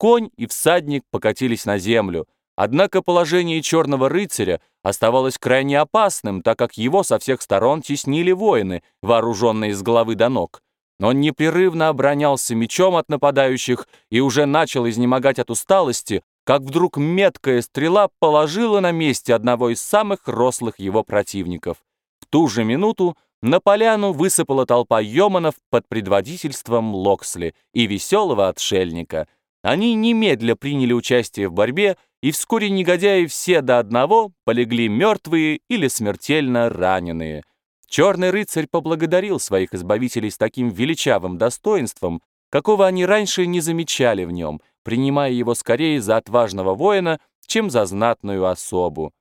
конь и всадник покатились на землю. Однако положение черного рыцаря оставалось крайне опасным, так как его со всех сторон теснили воины, вооруженные с головы до ног. Он непрерывно оборонялся мечом от нападающих и уже начал изнемогать от усталости, как вдруг меткая стрела положила на месте одного из самых рослых его противников. В ту же минуту на поляну высыпала толпа йоманов под предводительством Локсли и веселого отшельника. Они немедля приняли участие в борьбе, и вскоре негодяи все до одного полегли мертвые или смертельно раненые. Черный рыцарь поблагодарил своих избавителей с таким величавым достоинством, какого они раньше не замечали в нем, принимая его скорее за отважного воина, чем за знатную особу.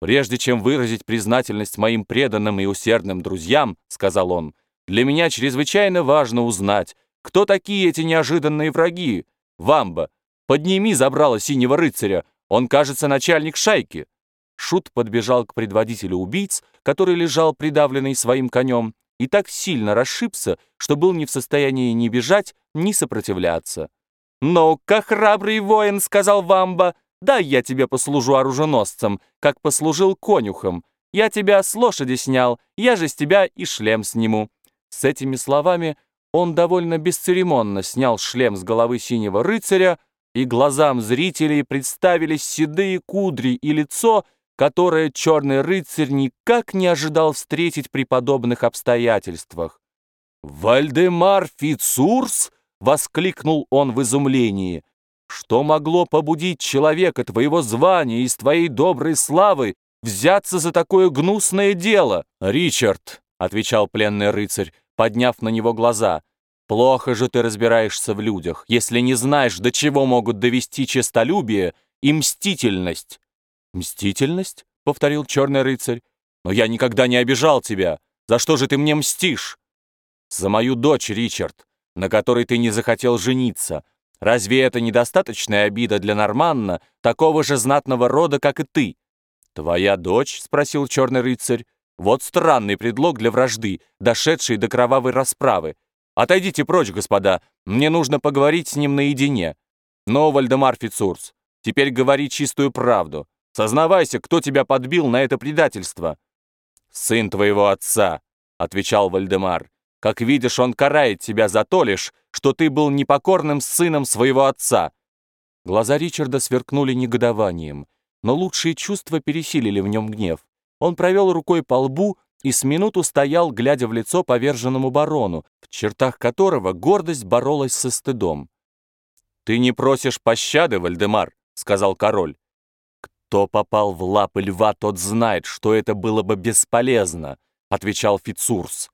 «Прежде чем выразить признательность моим преданным и усердным друзьям», — сказал он, «для меня чрезвычайно важно узнать, кто такие эти неожиданные враги. Вамба, подними забрало синего рыцаря, он, кажется, начальник шайки». Шут подбежал к предводителю убийц, который лежал придавленный своим конем, и так сильно расшибся, что был не в состоянии ни бежать, ни сопротивляться. «Ну-ка, храбрый воин», — сказал Вамба, — «дай я тебе послужу оруженосцем, как послужил конюхом. Я тебя с лошади снял, я же с тебя и шлем сниму». С этими словами он довольно бесцеремонно снял шлем с головы синего рыцаря, и глазам зрителей представились седые кудри и лицо, которое черный рыцарь никак не ожидал встретить при подобных обстоятельствах. «Вальдемар Фицурс!» — воскликнул он в изумлении. «Что могло побудить человека твоего звания и твоей доброй славы взяться за такое гнусное дело?» «Ричард!» — отвечал пленный рыцарь, подняв на него глаза. «Плохо же ты разбираешься в людях, если не знаешь, до чего могут довести честолюбие и мстительность. «Мстительность?» — повторил черный рыцарь. «Но я никогда не обижал тебя. За что же ты мне мстишь?» «За мою дочь, Ричард, на которой ты не захотел жениться. Разве это недостаточная обида для Норманна, такого же знатного рода, как и ты?» «Твоя дочь?» — спросил черный рыцарь. «Вот странный предлог для вражды, дошедшей до кровавой расправы. Отойдите прочь, господа, мне нужно поговорить с ним наедине. Но, Вальдемар Фицурс, теперь говори чистую правду. Сознавайся, кто тебя подбил на это предательство». «Сын твоего отца», — отвечал Вальдемар. «Как видишь, он карает тебя за то лишь, что ты был непокорным сыном своего отца». Глаза Ричарда сверкнули негодованием, но лучшие чувства пересилили в нем гнев. Он провел рукой по лбу и с минуту стоял, глядя в лицо поверженному барону, в чертах которого гордость боролась со стыдом. «Ты не просишь пощады, Вальдемар», — сказал король. «Кто попал в лапы льва, тот знает, что это было бы бесполезно», — отвечал Фицурс.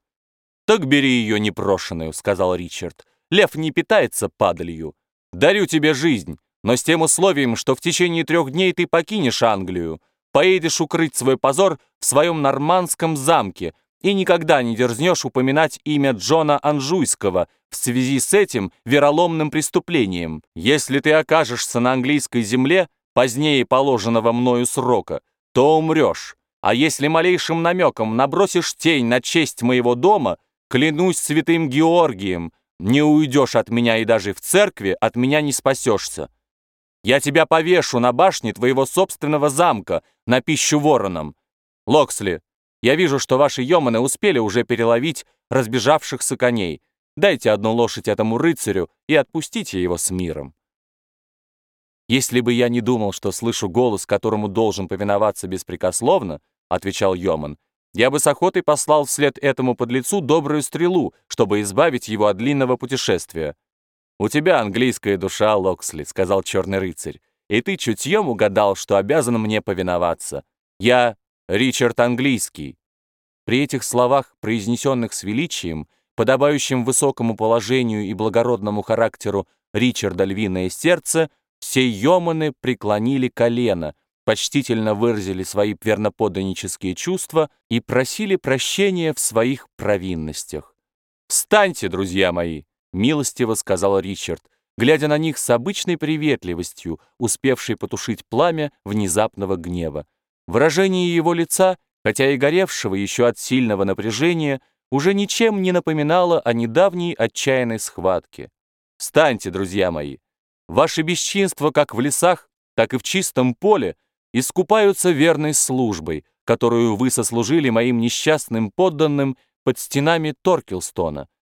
«Так бери ее непрошенную», — сказал Ричард. «Лев не питается падалью. Дарю тебе жизнь, но с тем условием, что в течение трех дней ты покинешь Англию, поедешь укрыть свой позор в своем нормандском замке и никогда не дерзнешь упоминать имя Джона Анжуйского в связи с этим вероломным преступлением. Если ты окажешься на английской земле, позднее положенного мною срока, то умрешь. А если малейшим намеком набросишь тень на честь моего дома, клянусь святым Георгием, не уйдешь от меня и даже в церкви от меня не спасешься. Я тебя повешу на башне твоего собственного замка на пищу воронам. Локсли, я вижу, что ваши еманы успели уже переловить разбежавшихся коней. Дайте одну лошадь этому рыцарю и отпустите его с миром. «Если бы я не думал, что слышу голос, которому должен повиноваться беспрекословно», — отвечал Йоман, «я бы с охотой послал вслед этому подлецу добрую стрелу, чтобы избавить его от длинного путешествия». «У тебя английская душа, Локсли», — сказал черный рыцарь, «и ты чутьем угадал, что обязан мне повиноваться. Я Ричард Английский». При этих словах, произнесенных с величием, подобающим высокому положению и благородному характеру Ричарда Львиное Сердце, все йоманы преклонили колено, почтительно выразили свои верноподданнические чувства и просили прощения в своих провинностях. «Встаньте, друзья мои!» — милостиво сказал Ричард, глядя на них с обычной приветливостью, успевшей потушить пламя внезапного гнева. Выражение его лица, хотя и горевшего еще от сильного напряжения, уже ничем не напоминало о недавней отчаянной схватке. «Встаньте, друзья мои! Ваши бесчинства как в лесах, так и в чистом поле искупаются верной службой, которую вы сослужили моим несчастным подданным под стенами Торкелстона.